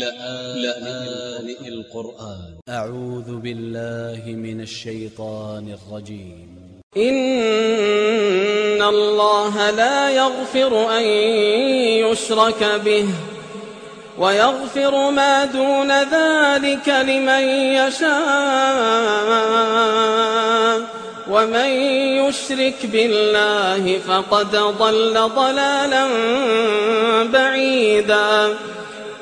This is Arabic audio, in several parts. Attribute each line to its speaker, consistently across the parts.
Speaker 1: لآن القرآن. أ ع و ذ ب ا ل ل ه من ا ل ش ي ط ا ن ا ل ج ي م
Speaker 2: إن الله لا يغفر أن يشرك به ويغفر ما دون ذلك لمن يشاء ومن يشرك بالله فقد ضل ضلالا بعيدا.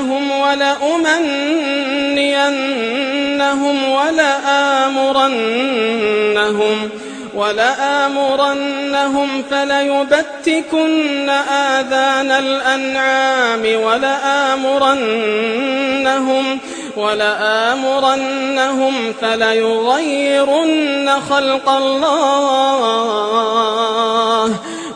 Speaker 2: ولأضلنهم ولأمنينهم ولآمرنهم ولآمرنهم فليبتكن آذان الأنعام ولآمرنهم ولآمرنهم فليغيرن خلق الله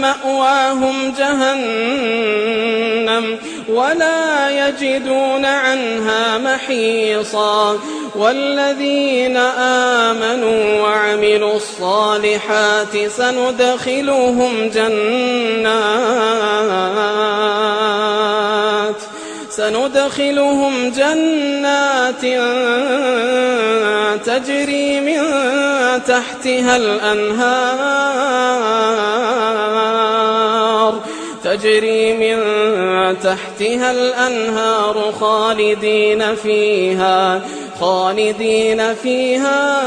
Speaker 2: مأواهم جهنم ولا يجدون عنها محيصا والذين آمنوا وعملوا الصالحات سندخلهم جنات سندخلهم جنات تجري من تحتها الأنهار. تجري من تحتها الأنهار خالدين فيها خالدين فيها.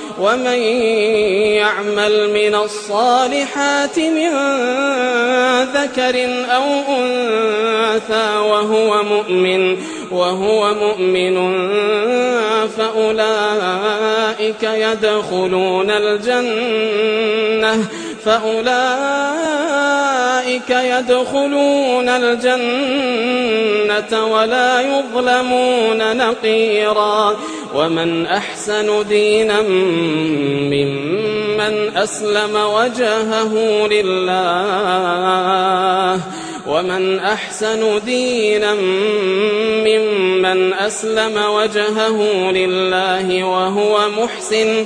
Speaker 2: ومن يعمل من الصالحات من ذكر أو أنثى وهو مؤمن وهو مؤمن فأولئك يدخلون الجنة. فأولئك يدخلون الجنة ولا يظلمون نقيرا ومن أحسن دينا ممن أسلم وجهه لله ومن أحسن دينا ممن أسلم وجهه لله وهو محسن